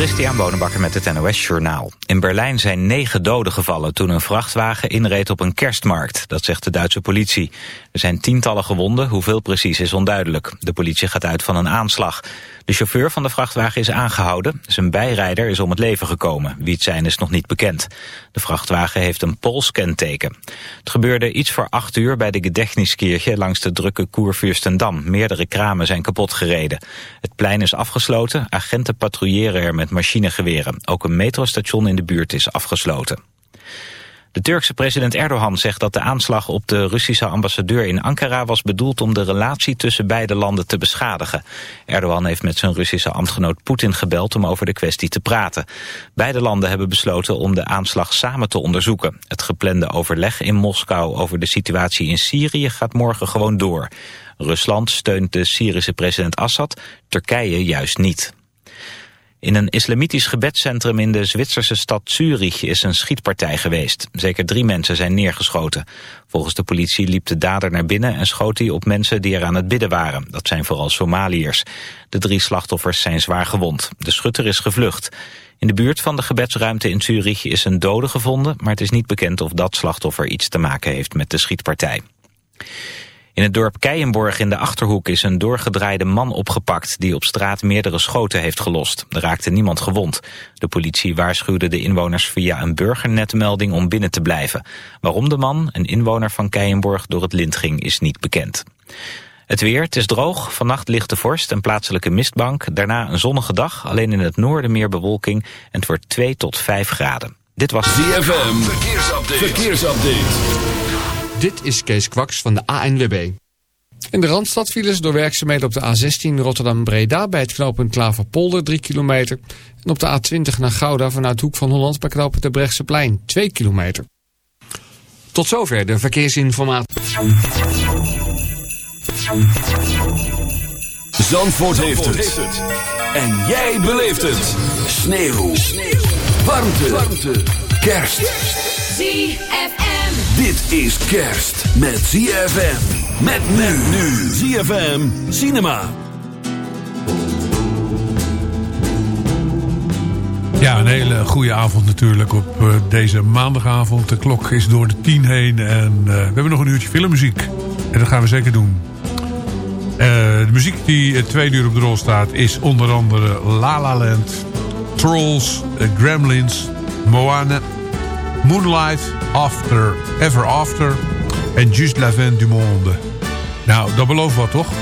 Christian Bonenbakker met het NOS Journaal. In Berlijn zijn negen doden gevallen toen een vrachtwagen inreed op een kerstmarkt. Dat zegt de Duitse politie. Er zijn tientallen gewonden, hoeveel precies is onduidelijk. De politie gaat uit van een aanslag. De chauffeur van de vrachtwagen is aangehouden. Zijn bijrijder is om het leven gekomen. Wie het zijn is nog niet bekend. De vrachtwagen heeft een Pools kenteken. Het gebeurde iets voor acht uur bij de Gedächtniskirche langs de drukke Koervuurstendam. Meerdere kramen zijn kapot gereden. Het plein is afgesloten. Agenten patrouilleren er met machinegeweren. Ook een metrostation in de buurt is afgesloten. De Turkse president Erdogan zegt dat de aanslag op de Russische ambassadeur in Ankara was bedoeld om de relatie tussen beide landen te beschadigen. Erdogan heeft met zijn Russische ambtgenoot Poetin gebeld om over de kwestie te praten. Beide landen hebben besloten om de aanslag samen te onderzoeken. Het geplande overleg in Moskou over de situatie in Syrië gaat morgen gewoon door. Rusland steunt de Syrische president Assad, Turkije juist niet. In een islamitisch gebedscentrum in de Zwitserse stad Zurich is een schietpartij geweest. Zeker drie mensen zijn neergeschoten. Volgens de politie liep de dader naar binnen en schoot hij op mensen die er aan het bidden waren. Dat zijn vooral Somaliërs. De drie slachtoffers zijn zwaar gewond. De schutter is gevlucht. In de buurt van de gebedsruimte in Zurich is een dode gevonden, maar het is niet bekend of dat slachtoffer iets te maken heeft met de schietpartij. In het dorp Keienborg in de Achterhoek is een doorgedraaide man opgepakt... die op straat meerdere schoten heeft gelost. Er raakte niemand gewond. De politie waarschuwde de inwoners via een burgernetmelding om binnen te blijven. Waarom de man, een inwoner van Keienborg, door het lint ging is niet bekend. Het weer, het is droog, vannacht ligt de vorst en plaatselijke mistbank. Daarna een zonnige dag, alleen in het noorden meer bewolking... en het wordt 2 tot 5 graden. Dit was ZFM, verkeersupdate. verkeersupdate. Dit is Kees Kwaks van de ANWB. In de Randstad vielen ze door werkzaamheden op de A16 Rotterdam-Breda... bij het knooppunt Klaverpolder 3 kilometer. En op de A20 naar Gouda vanuit Hoek van Holland... bij knooppunt de Brechtseplein 2 kilometer. Tot zover de verkeersinformatie. Zandvoort, heeft, het. En jij beleeft het. Sneeuw. Sneeuw. Warmte. Warmte. Kerst. ZFM. Dit is kerst met ZFM. Met men nu. ZFM Cinema. Ja, een hele goede avond natuurlijk op uh, deze maandagavond. De klok is door de tien heen en uh, we hebben nog een uurtje filmmuziek. En dat gaan we zeker doen. Uh, de muziek die twee uur op de rol staat is onder andere La La Land, Trolls, Gremlins, Moana... Moonlight, After, Ever After en Juste la fin du monde. Nou, dat belooft wat, toch?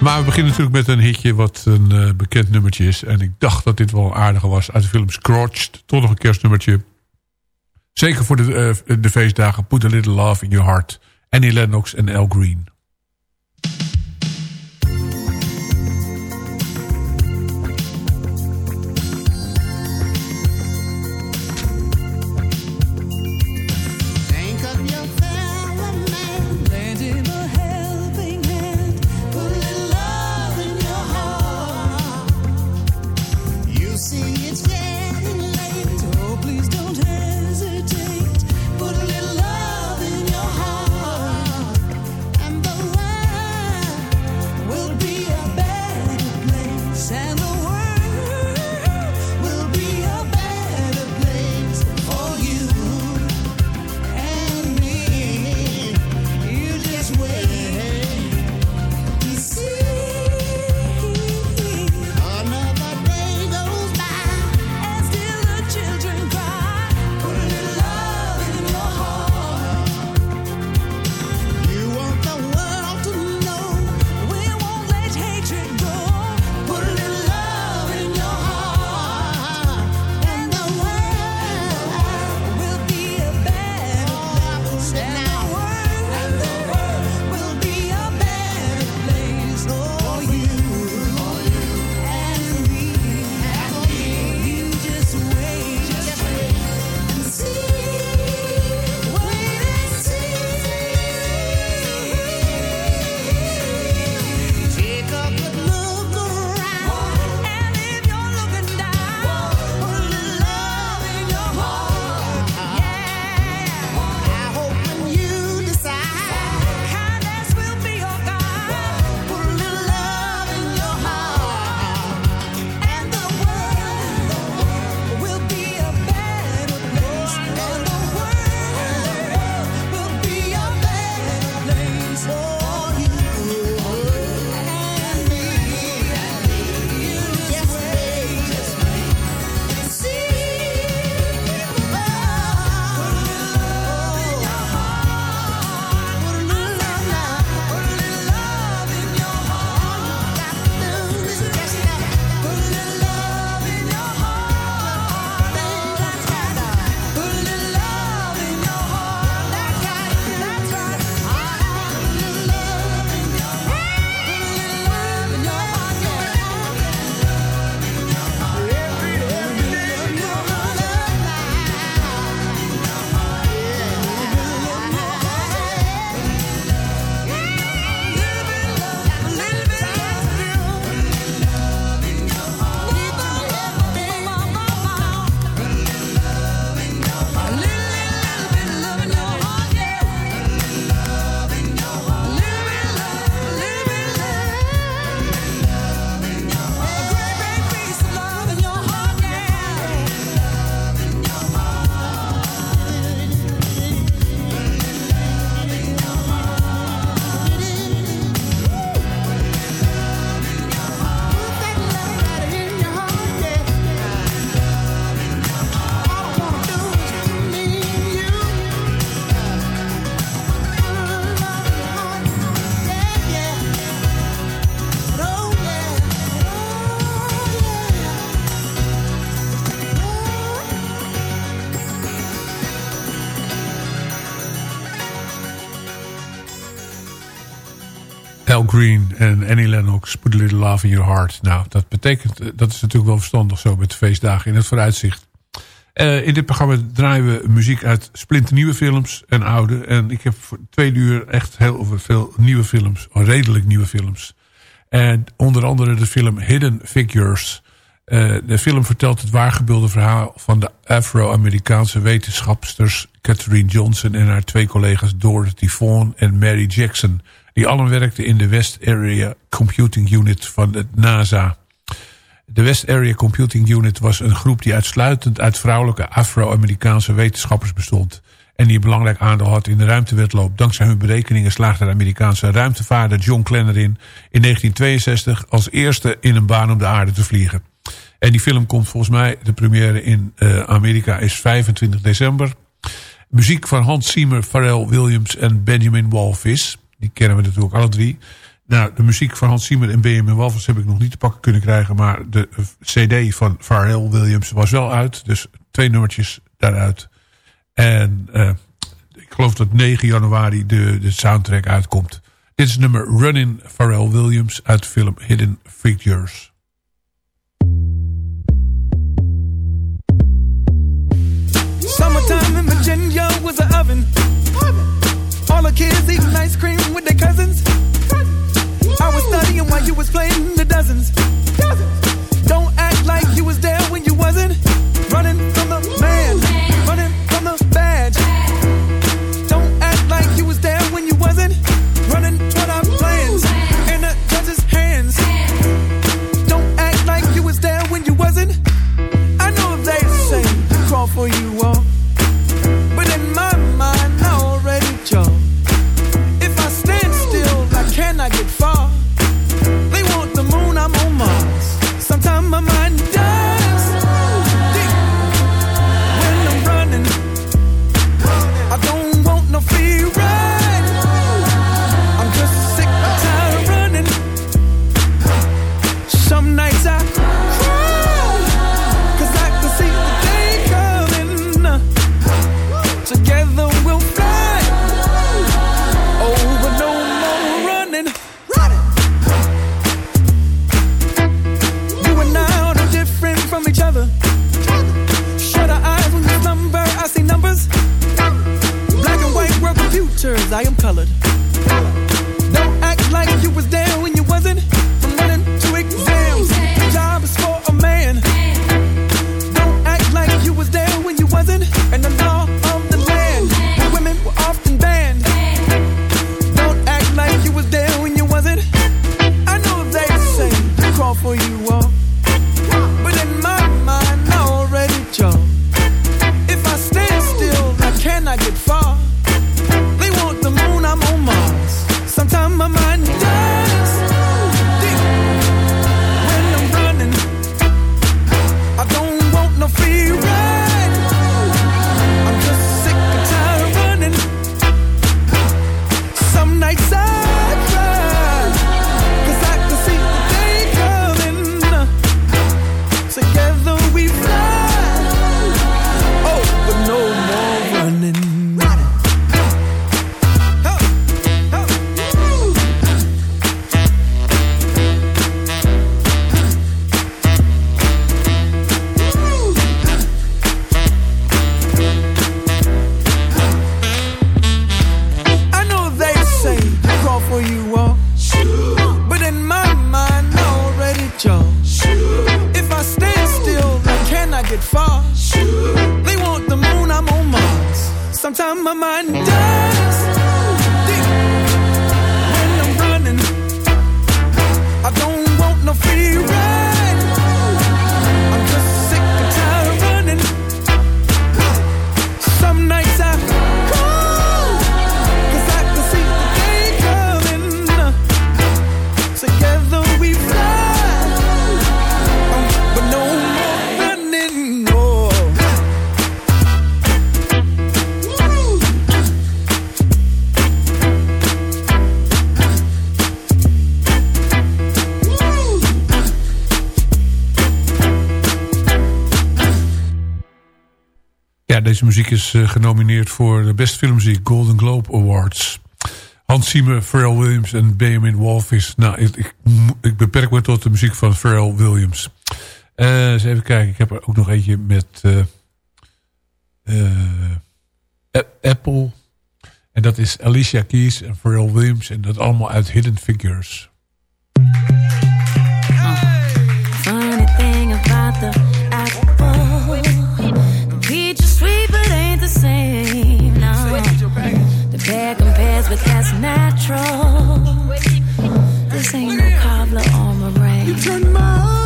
Maar we beginnen natuurlijk met een hitje wat een uh, bekend nummertje is. En ik dacht dat dit wel een aardige was uit de film Scrooged. Toch nog een kerstnummertje. Zeker voor de, uh, de feestdagen. Put a Little Love in Your Heart. Annie Lennox en Al Green. En Annie Lennox, Put a Little Love in Your Heart. Nou, dat betekent, eh, dat is natuurlijk wel verstandig zo met de feestdagen in het vooruitzicht. Uh, in dit programma draaien we muziek uit splinternieuwe films en oude. En ik heb voor twee uur echt heel veel nieuwe films, redelijk nieuwe films. En onder andere de film Hidden Figures. Uh, de film vertelt het waargebeelde verhaal van de Afro-Amerikaanse wetenschapsters Catherine Johnson en haar twee collega's Dorothy Vaughan en Mary Jackson die allen werkten in de West Area Computing Unit van het NASA. De West Area Computing Unit was een groep die uitsluitend uit vrouwelijke Afro-Amerikaanse wetenschappers bestond. En die een belangrijk aandeel had in de ruimtewetloop. Dankzij hun berekeningen slaagde de Amerikaanse ruimtevaarder John Glenn erin in 1962 als eerste in een baan om de aarde te vliegen. En die film komt volgens mij, de première in uh, Amerika is 25 december. Muziek van Hans Zimmer, Pharrell Williams en Benjamin Walvis. Die kennen we natuurlijk alle drie. Nou, de muziek van Hans Zimmer en Benjamin Walvis heb ik nog niet te pakken kunnen krijgen. Maar de cd van Pharrell Williams was wel uit. Dus twee nummertjes daaruit. En uh, ik geloof dat 9 januari de, de soundtrack uitkomt. Dit is nummer Running Pharrell Williams uit de film Hidden Figures. Summertime in Virginia was an oven. All the kids eating ice cream with their cousins. I was studying while you was playing the dozens. Don't act like you was there when you wasn't. Running from the man, running from the badge. Don't act like you was there when you wasn't. Running toward our plans in the judge's hands. Don't act like you was there when you wasn't. I know they say crawl for you all. Muziek is uh, genomineerd voor de beste filmmuziek Golden Globe Awards. Hans Zimmer, Pharrell Williams en Benjamin Walvis. Nou, ik, beperk me tot de muziek van Pharrell Williams. Uh, eens even kijken, ik heb er ook nog eentje met uh, Apple. En dat is Alicia Keys en Pharrell Williams. En dat allemaal uit Hidden Figures. Funny but that's natural. This ain't no cobbler or meringue. You turn my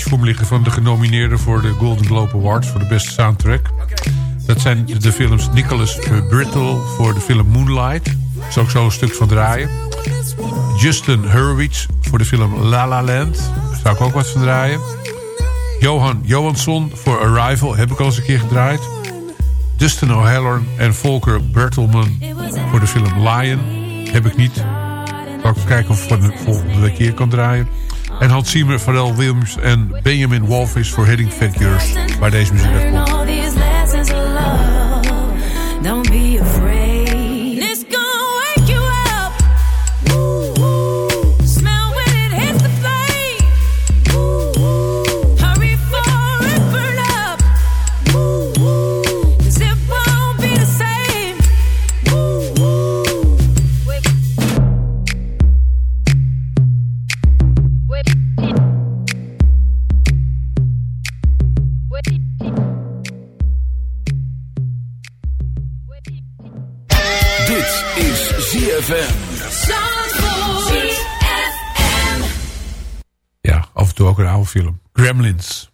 liggen van de genomineerden voor de Golden Globe Awards voor de beste soundtrack. Dat zijn de films Nicholas Brittle voor de film Moonlight. Daar zal ik zo een stuk van draaien. Justin Hurwitz voor de film La La Land. Daar zou ik ook wat van draaien. Johan Johansson voor Arrival. Heb ik al eens een keer gedraaid. Dustin O'Halloran en Volker Bertelman voor de film Lion. Heb ik niet. Zal ik kijken of ik van de volgende keer kan draaien. En Hans Zimmer, Pharrell Williams en Benjamin Walvis voor Heading Figures. Waar deze muziek. Film. Gremlins.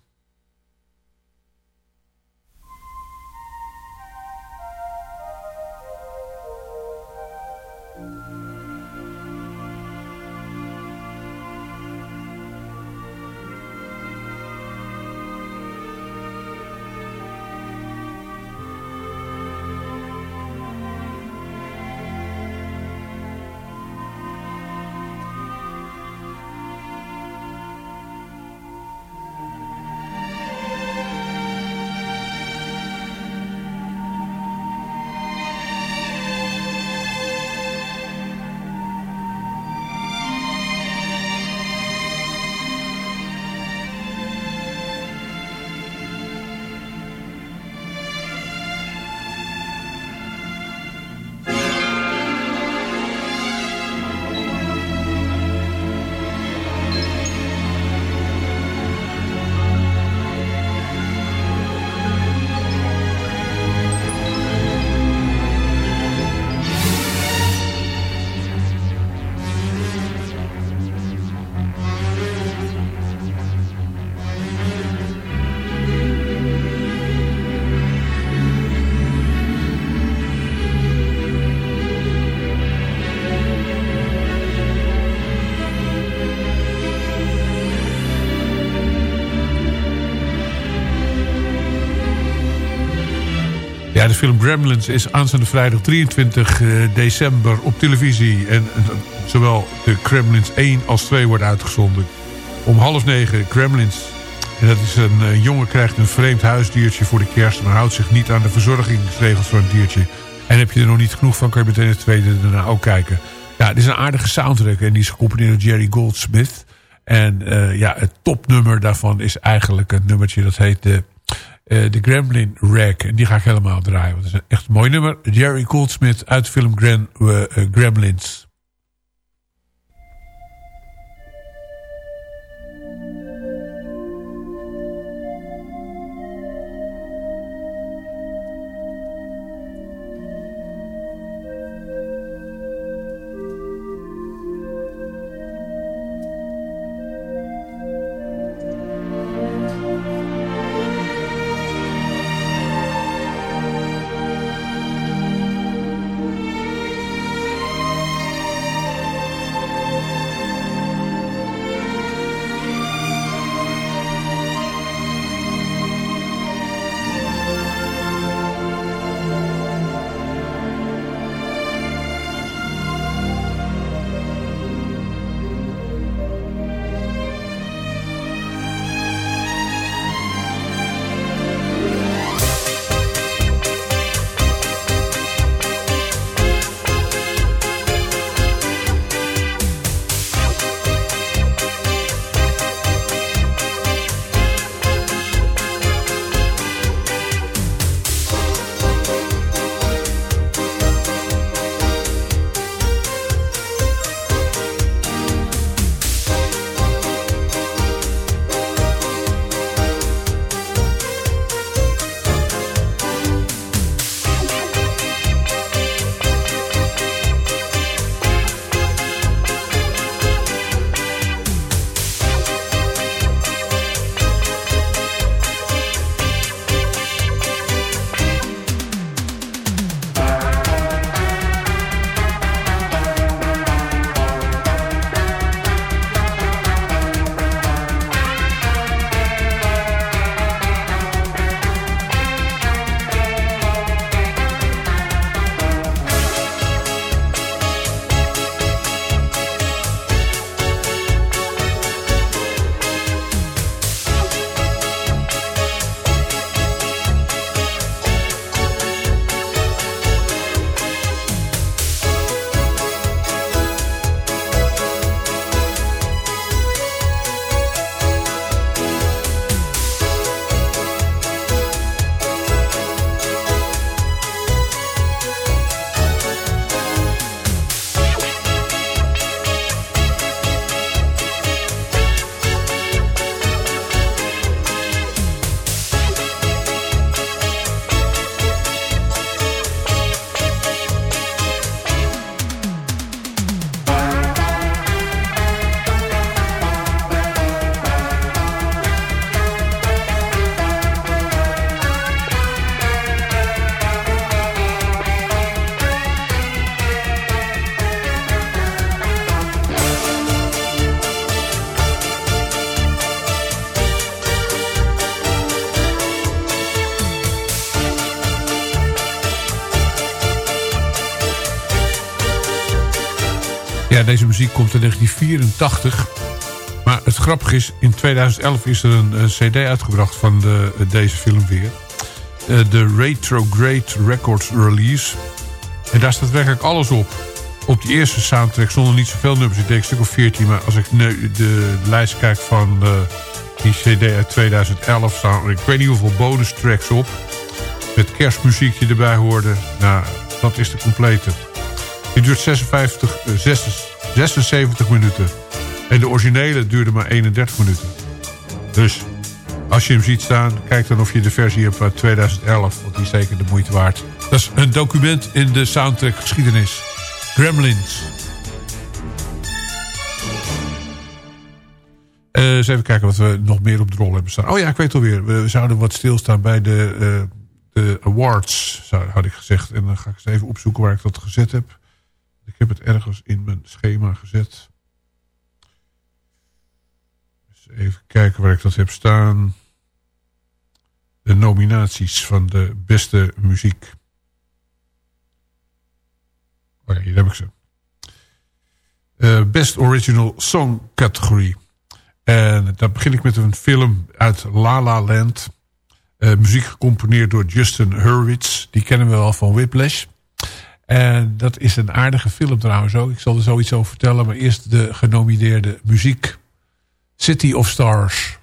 De film Gremlins is aanstaande vrijdag 23 eh, december op televisie. En eh, zowel de Gremlins 1 als 2 wordt uitgezonden. Om half negen Gremlins. En dat is een, een jongen krijgt een vreemd huisdiertje voor de kerst... maar houdt zich niet aan de verzorgingsregels van het diertje. En heb je er nog niet genoeg van, kan je meteen het tweede daarna ook kijken. Ja, het is een aardige soundtrack en die is gecomponeerd door Jerry Goldsmith. En ja, het topnummer daarvan is eigenlijk een nummertje dat heet de, de Gremlin Rack. En die ga ik helemaal draaien, want het is een echt mooi nummer. Jerry Goldsmith uit de film Grem, uh, Gremlins. Muziek komt in 1984. Maar het grappige is, in 2011 is er een, cd uitgebracht van de, deze film weer. Uh, de Retrograde Records Release. En daar staat werkelijk alles op. Op die eerste soundtrack zonder niet zoveel nummers. Ik denk een stuk of 14. Maar als ik nu de, lijst kijk van uh, die cd uit 2011... staan ik weet niet hoeveel bonus tracks op. Met kerstmuziekje erbij hoorde. Nou, dat is de complete. Die duurt 56, 66, 76 minuten. En de originele duurde maar 31 minuten. Dus als je hem ziet staan, kijk dan of je de versie hebt uit 2011. Want die is zeker de moeite waard. Dat is een document in de soundtrack geschiedenis. Gremlins. Uh, eens even kijken wat we nog meer op de rol hebben staan. Oh ja, ik weet alweer. We zouden wat stilstaan bij de, uh, de awards, had ik gezegd. En dan ga ik eens even opzoeken waar ik dat gezet heb. Ik heb het ergens in mijn schema gezet. Dus even kijken waar ik dat heb staan. De nominaties van de beste muziek. Oh hier heb ik ze. Eh, best Original Song categorie. En dan begin ik met een film uit La La Land. Eh, muziek gecomponeerd door Justin Hurwitz. Die kennen we wel van Whiplash. En dat is een aardige film trouwens ook. Ik zal er zoiets over vertellen. Maar eerst de genomineerde muziek. City of Stars.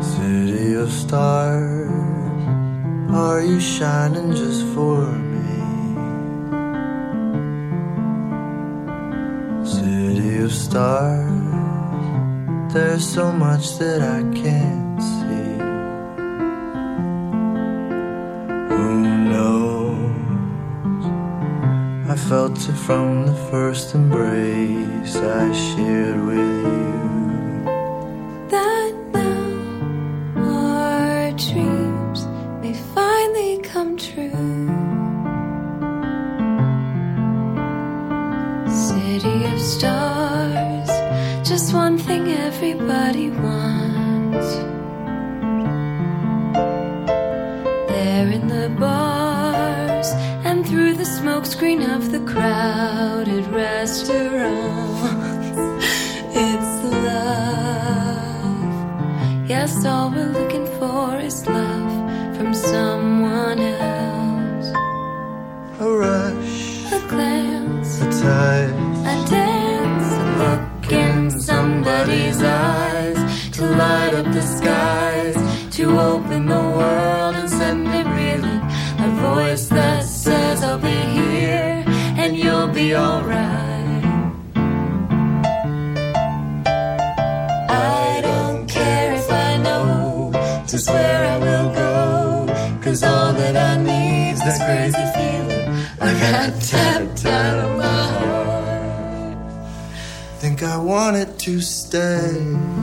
City of stars, are you shining just for of stars, there's so much that I can't see. Who knows? I felt it from the first embrace I shared with you. A glance, a touch. a dance, a look in somebody's eyes to light up the skies, to open the world and send it reeling. A voice that says, I'll be here and you'll be alright. I don't care if I know just where I will go. Cause all that I need's that crazy I got tapped out of my heart. Think I wanted to stay.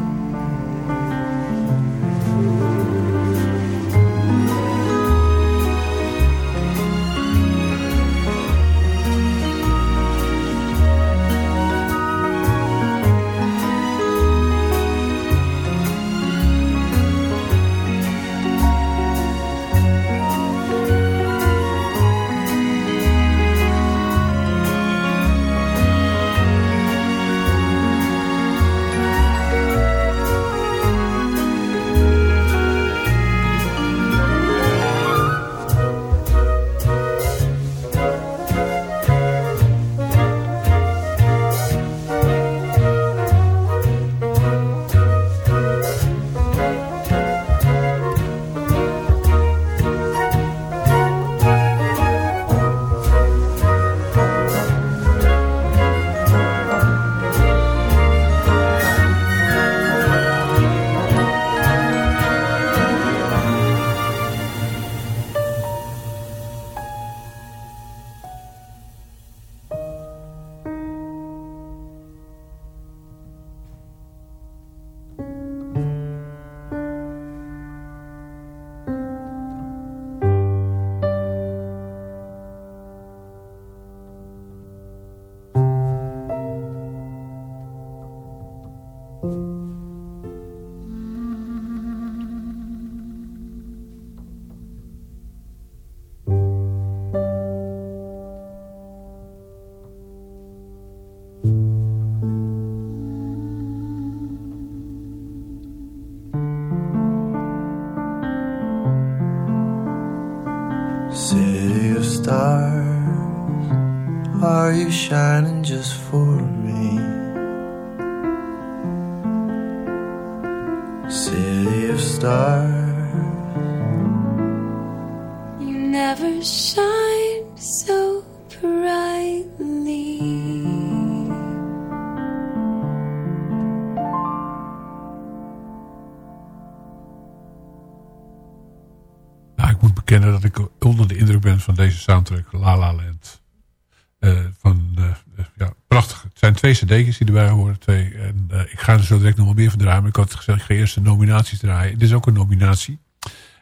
Shining just for Cd's die erbij horen. Twee, en, eh, ik ga er zo direct nog wel meer van draaien. Maar ik had gezegd, ik ga eerst de nominaties draaien. Dit is ook een nominatie.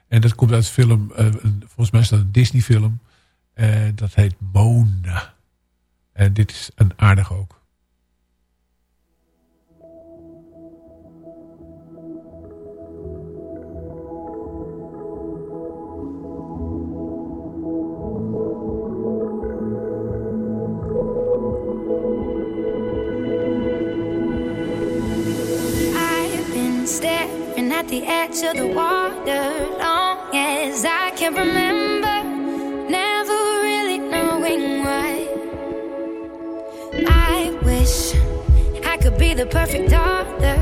En dat komt uit film, eh, volgens mij is dat een Disney film. Eh, dat heet Mona. En dit is een aardig ook. Edge of the water. Long as I can remember, never really knowing why. I wish I could be the perfect daughter,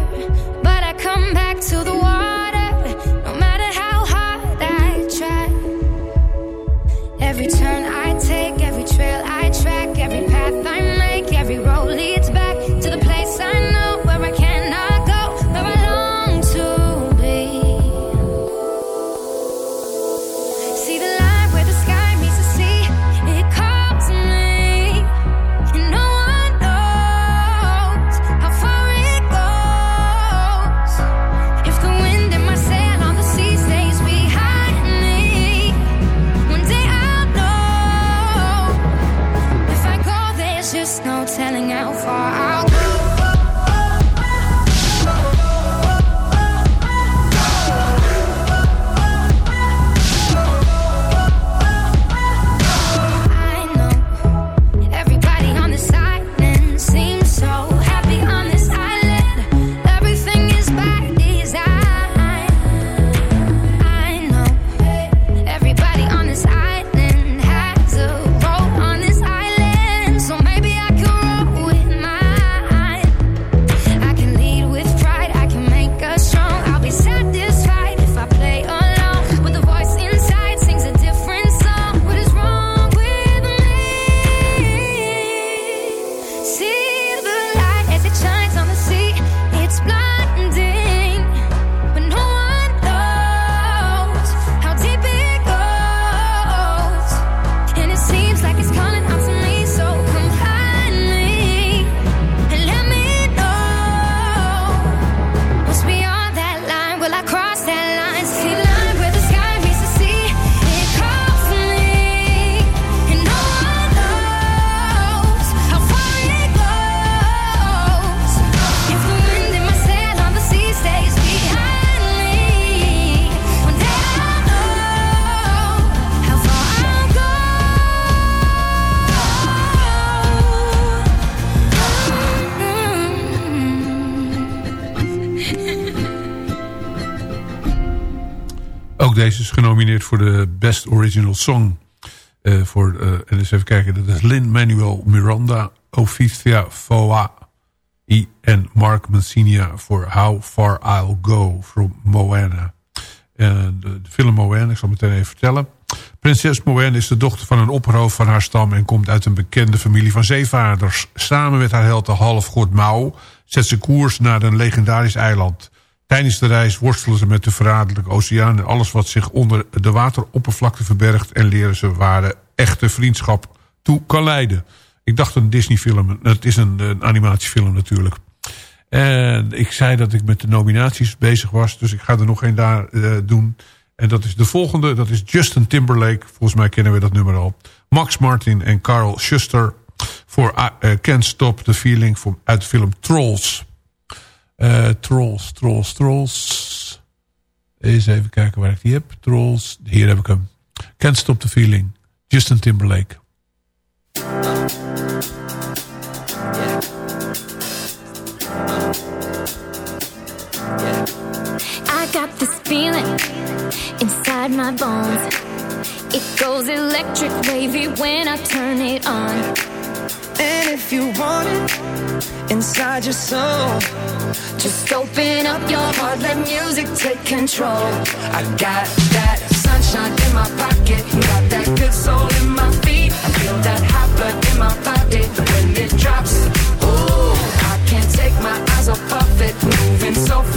genomineerd voor de Best Original Song. Eh, voor, eh, en eens even kijken. Dat is Lin-Manuel Miranda, Ofifia Foa I en Mark Mancinia voor How Far I'll Go from Moana. En de, de film Moana, ik zal meteen even vertellen. Prinses Moana is de dochter van een opperhoofd van haar stam... en komt uit een bekende familie van zeevaarders. Samen met haar held de halfgod Mao zet ze koers naar een legendarisch eiland. Tijdens de reis worstelen ze met de verraderlijke oceaan... en alles wat zich onder de wateroppervlakte verbergt... en leren ze waar echte vriendschap toe kan leiden. Ik dacht een Disney-film. Het is een, animatiefilm natuurlijk. En ik zei dat ik met de nominaties bezig was. Dus ik ga er nog één daar eh, doen. En dat is de volgende. Dat is Justin Timberlake. Volgens mij kennen we dat nummer al. Max Martin en Carl Schuster. Voor uh, Can't Stop the Feeling. Uit de film Trolls. Eh, trolls, Trolls, Trolls. Eens even kijken waar ik die heb. Trolls. Hier heb ik hem. Can't Stop the Feeling. Justin Timberlake. I got this feeling inside my bones. It goes electric wavy when I turn it on. And if you want it inside your soul, Just open up your heart, let music take control. I got that sunshine in my pocket, got that good soul in my feet. I feel that hot blood in my body when it drops. Ooh, I can't take my eyes off of it, moving so phenomenally.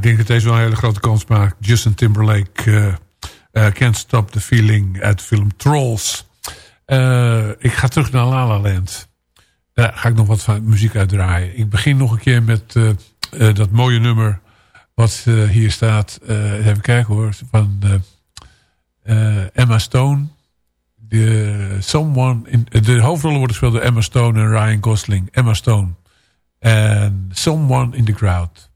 ik denk dat deze wel een hele grote kans maakt. Justin Timberlake, eh, Can't Stop the Feeling uit de film Trolls. Eh, ik ga terug naar La La Land. Daar ga ik nog wat van muziek uitdraaien. Ik begin nog een keer met dat mooie nummer... wat hier staat. even kijken hoor. Van Emma Stone. De, someone in, de hoofdrollen worden gespeeld door Emma Stone en Ryan Gosling. Emma Stone. En Someone in the Crowd.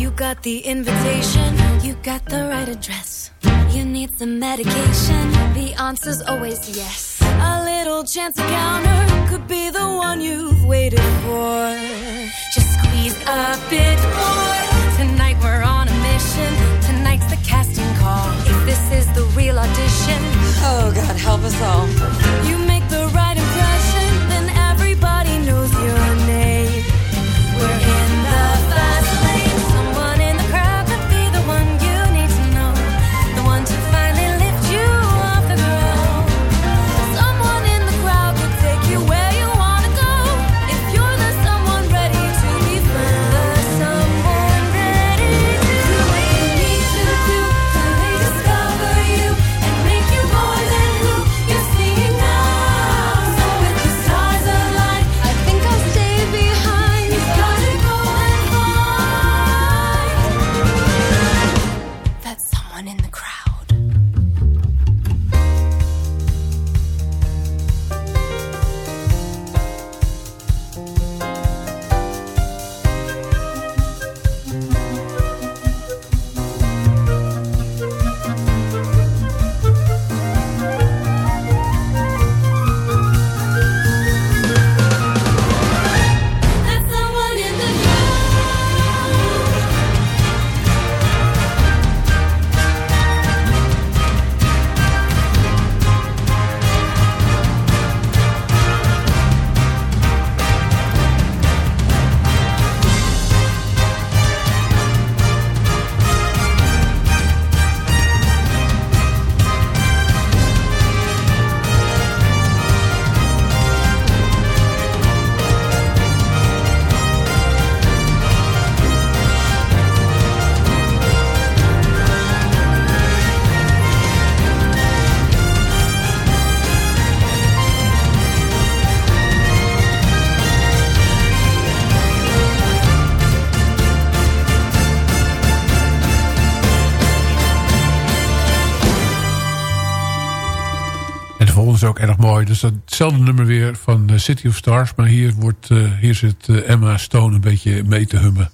You got the invitation, you got the right address. You need some medication, the answer's always yes. A little chance encounter could be the one you've waited for. Just squeeze a bit more. Tonight we're on a mission. Tonight's the casting call. If this is the real audition, oh God, help us all. You make Dus dat hetzelfde nummer weer van eh, City of Stars. Maar hier, wordt, eh, hier zit eh, Emma Stone een beetje mee te hummen.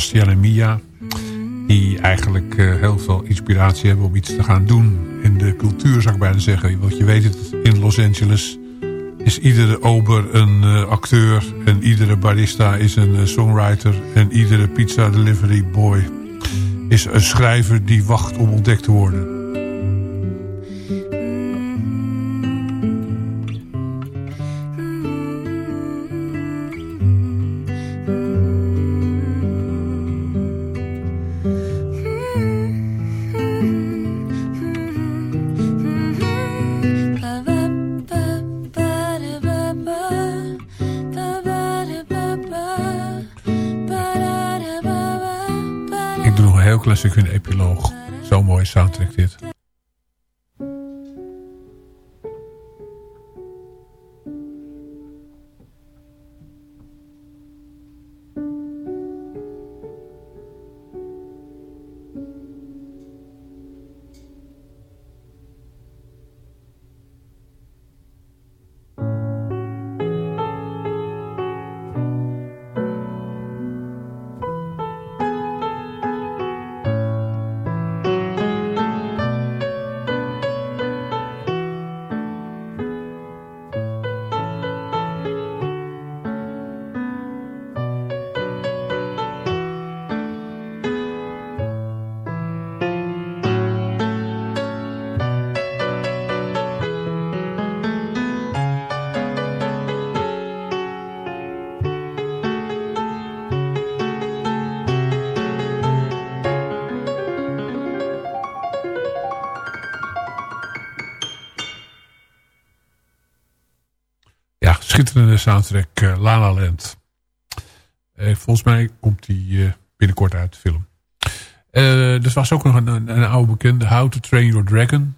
Sebastian en Mia. Die eigenlijk eh, heel veel inspiratie hebben om iets te gaan doen in de cultuur, zou ik bijna zeggen. Want je weet het, in Los Angeles is iedere ober een eh, acteur. En iedere barista is een eh, songwriter. En iedere pizza delivery boy is een schrijver die wacht om ontdekt te worden. Klein stukje een epiloog. Zo'n mooie soundtrack dit. Schitterende soundtrack uh, La La Land. Eh, volgens mij komt die eh, binnenkort uit, de film. Er was ook nog een, een, oude bekende, How to Train Your Dragon.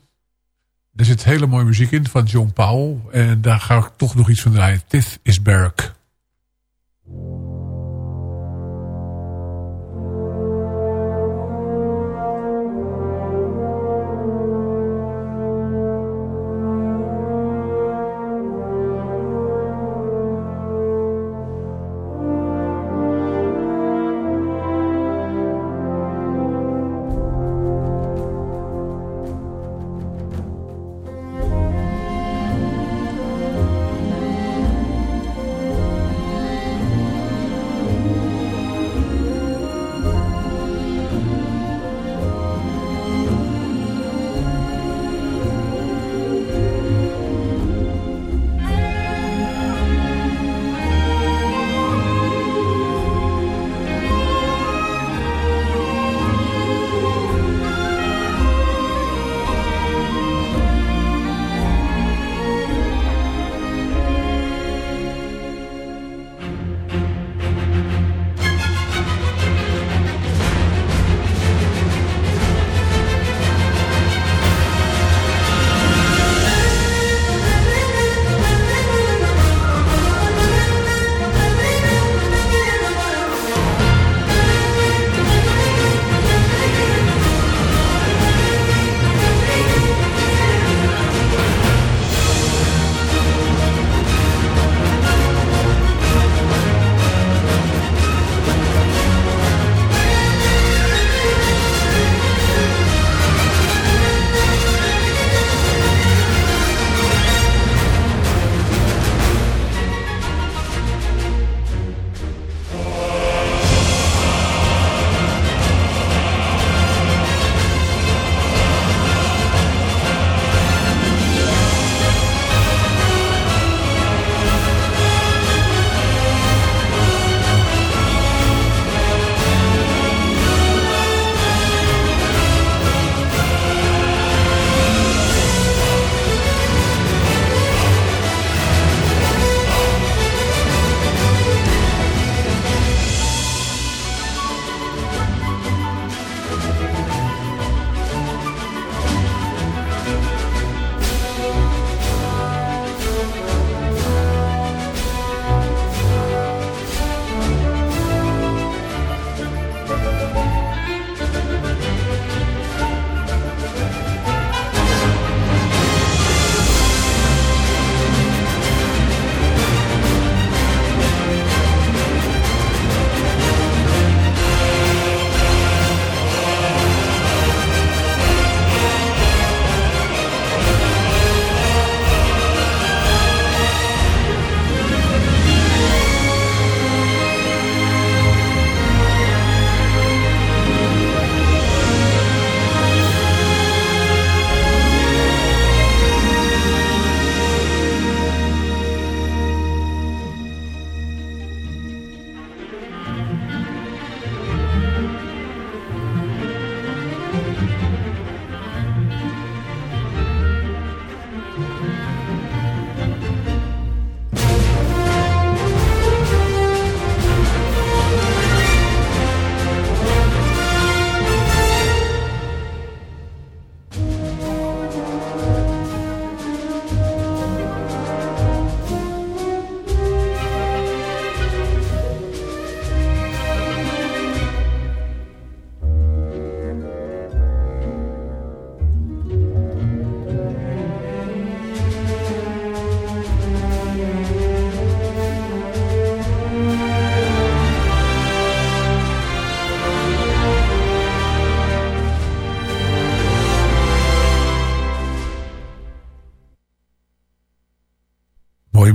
Er zit hele mooie muziek in van John Powell. En daar ga ik toch nog iets van draaien. Tith is Barrack.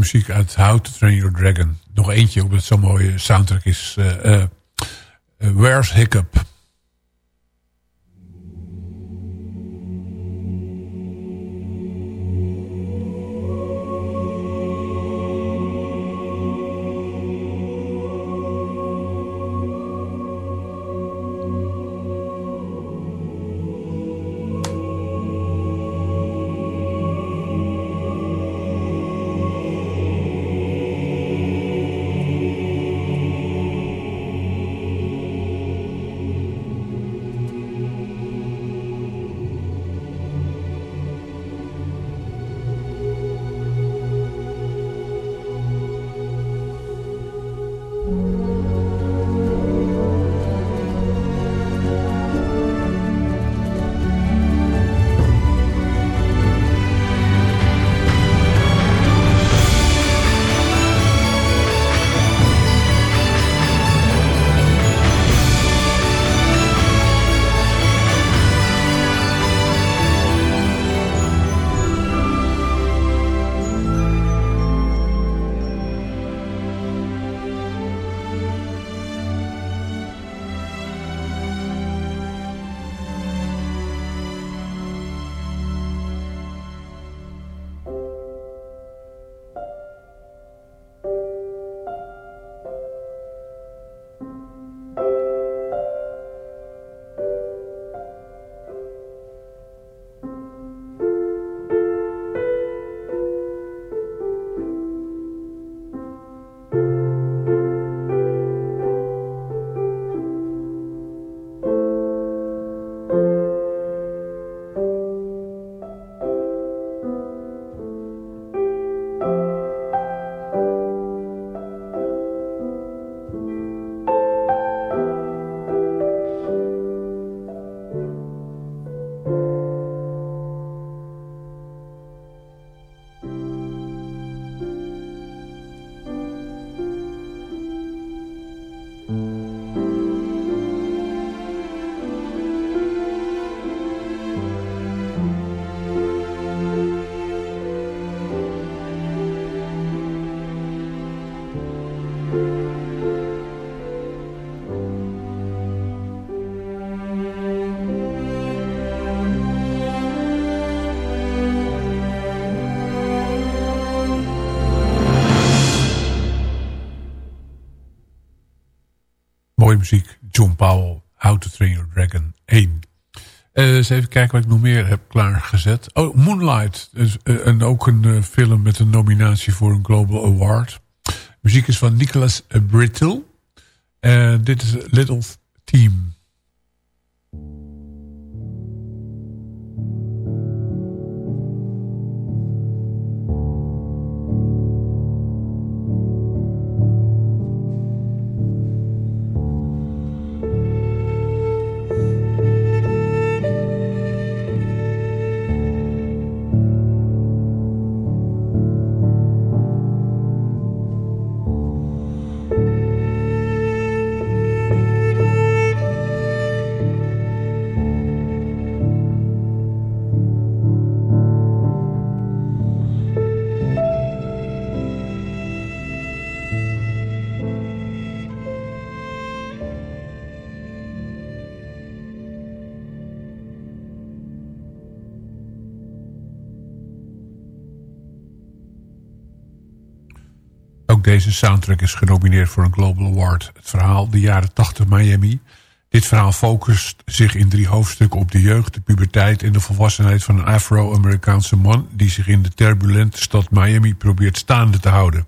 Muziek uit How to Train Your Dragon. Nog eentje, omdat het zo'n mooie soundtrack is. Uh, uh, Where's Hiccup? Even kijken wat ik nog meer heb klaargezet. Oh, Moonlight. Dus, uh, en ook een uh, film met een nominatie voor een Global Award. Muziek is van Nicholas Brittle. En dit is Little Team. Deze soundtrack is genomineerd voor een Global Award. Het verhaal De jaren 80 Miami. Dit verhaal focust zich in drie hoofdstukken op de jeugd, de puberteit en de volwassenheid van een Afro-Amerikaanse man die zich in de turbulente stad Miami probeert staande te houden.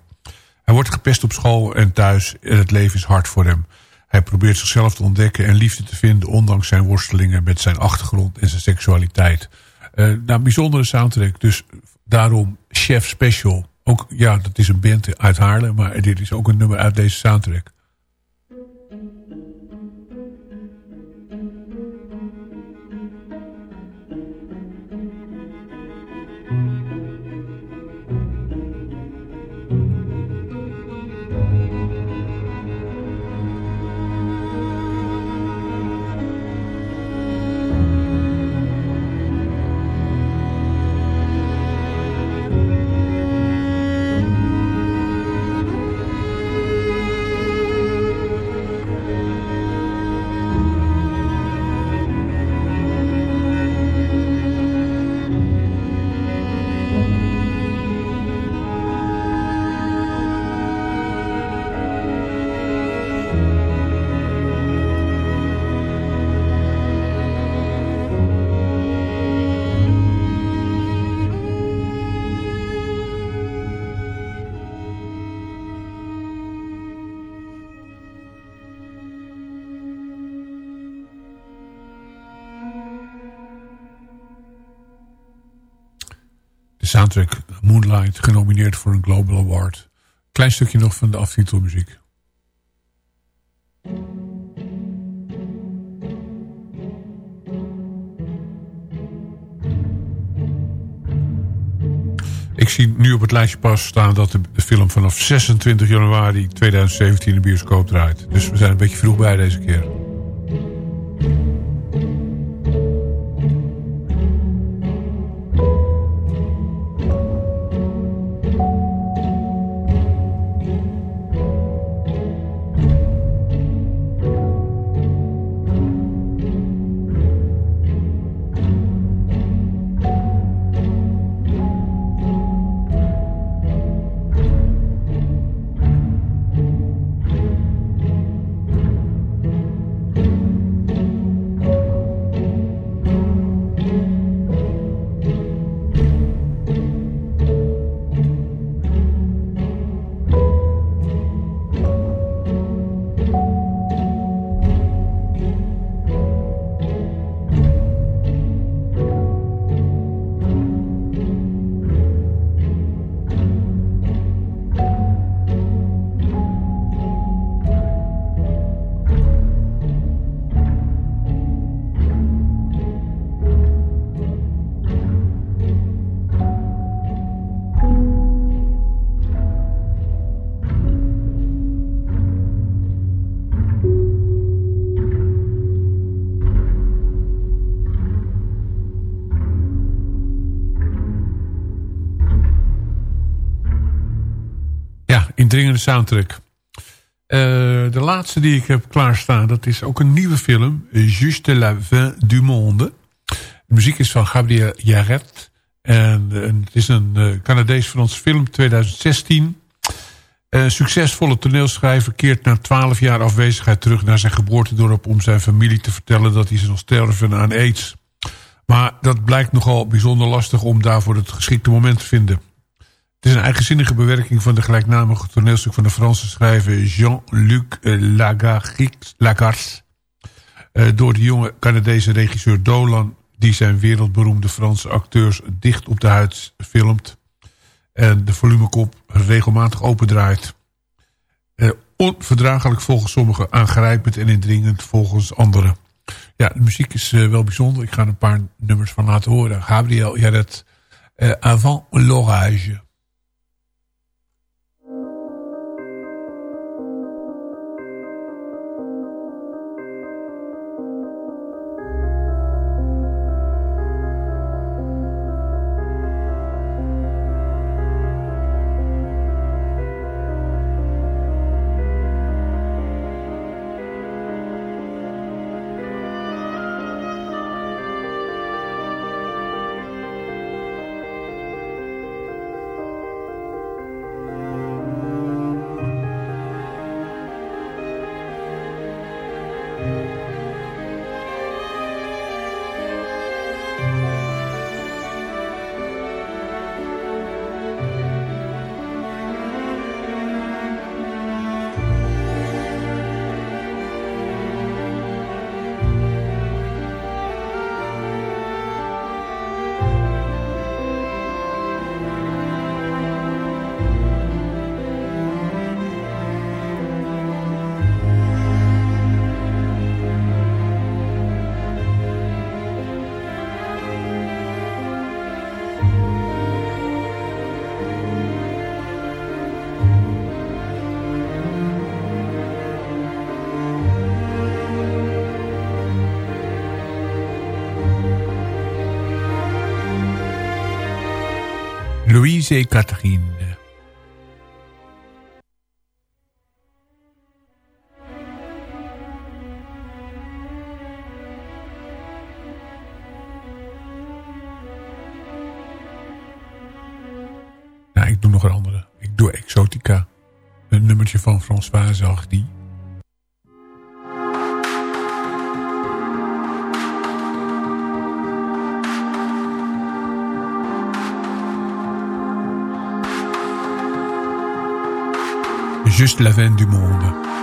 Hij wordt gepest op school en thuis en het leven is hard voor hem. Hij probeert zichzelf te ontdekken en liefde te vinden ondanks zijn worstelingen met zijn achtergrond en zijn seksualiteit. Uh, nou, bijzondere soundtrack, dus daarom Chef Special. Ook, ja, dat is een band uit Haarlem, maar dit is ook een nummer uit deze soundtrack. Moonlight genomineerd voor een Global Award. Klein stukje nog van de aftitelmuziek. Ik zie nu op het lijstje pas staan dat de film vanaf 26 januari 2017 in de bioscoop draait. Dus we zijn een beetje vroeg bij deze keer. Indringende soundtrack. Eh, de laatste die ik heb klaarstaan, dat is ook een nieuwe film. Juste la fin du monde. De muziek is van Gabriel Jarret. En, eh, het is een uh, Canadees-Frans film, 2016. Een succesvolle toneelschrijver keert na twaalf jaar afwezigheid terug naar zijn geboortedorp... om zijn familie te vertellen dat hij zal sterven aan aids. Maar dat blijkt nogal bijzonder lastig om daarvoor het geschikte moment te vinden. Het is een eigenzinnige bewerking van de gelijknamige toneelstuk van de Franse schrijver Jean-Luc Lagarce. Uh, door de jonge Canadese regisseur Dolan die zijn wereldberoemde Franse acteurs dicht op de huid filmt. En de volumekop regelmatig opendraait. Uh, onverdraaglijk volgens sommigen, aangrijpend en indringend volgens anderen. Ja, de muziek is wel bijzonder. Ik ga er een paar nummers van laten horen. Gabriel Jarret, uh, Avant l'orage. Et Catherine. Juste la veine du monde.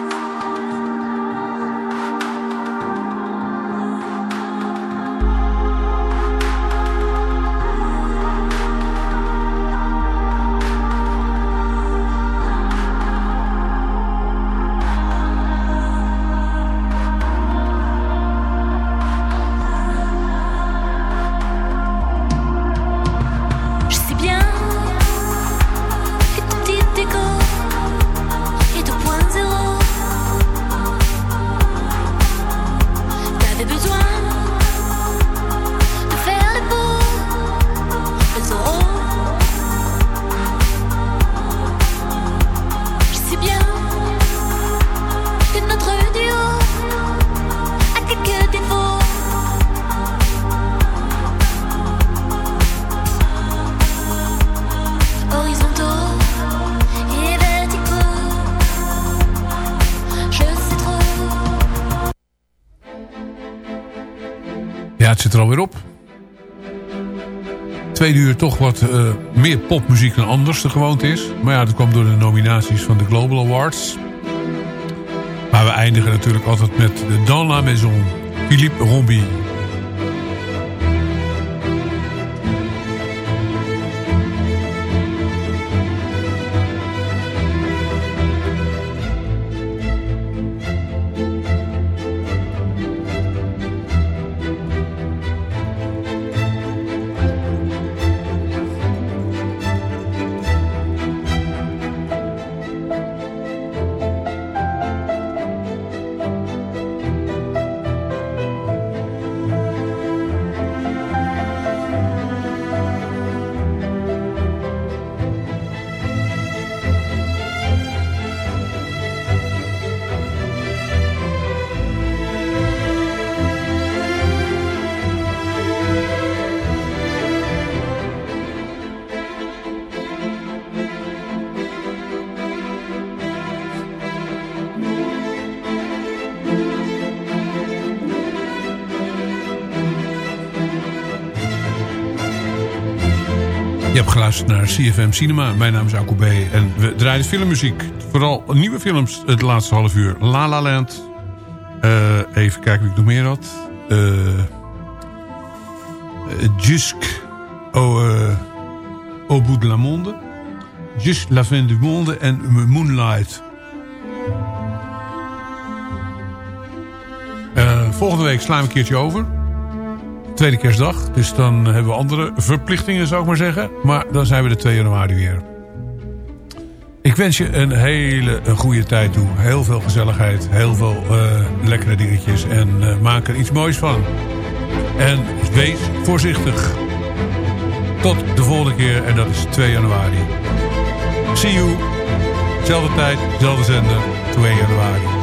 Zit er alweer op. Tweede uur toch wat eh, meer popmuziek dan anders de gewoonte is. Maar ja, dat kwam door de nominaties van de Global Awards. Maar we eindigen natuurlijk altijd met de Dans la Maison. Philippe Rombie. Naar CFM Cinema. Mijn naam is Alko B. En we draaien filmmuziek. Vooral nieuwe films het laatste half uur. La La Land. Eh, even kijken wie ik nog meer had. Uh, au, uh, au bout de la monde. Jusque la fin du monde en Moonlight. Volgende week slaan we een keertje over tweede kerstdag. Dus dan hebben we andere verplichtingen, zou ik maar zeggen. Maar dan zijn we de 2 januari weer. Ik wens je een hele een goede tijd toe. Heel veel gezelligheid. Heel veel uh, lekkere dingetjes. En uh, maak er iets moois van. En wees voorzichtig. Tot de volgende keer. En dat is 2 januari. See you. Zelfde tijd, zelfde zender. 2 januari.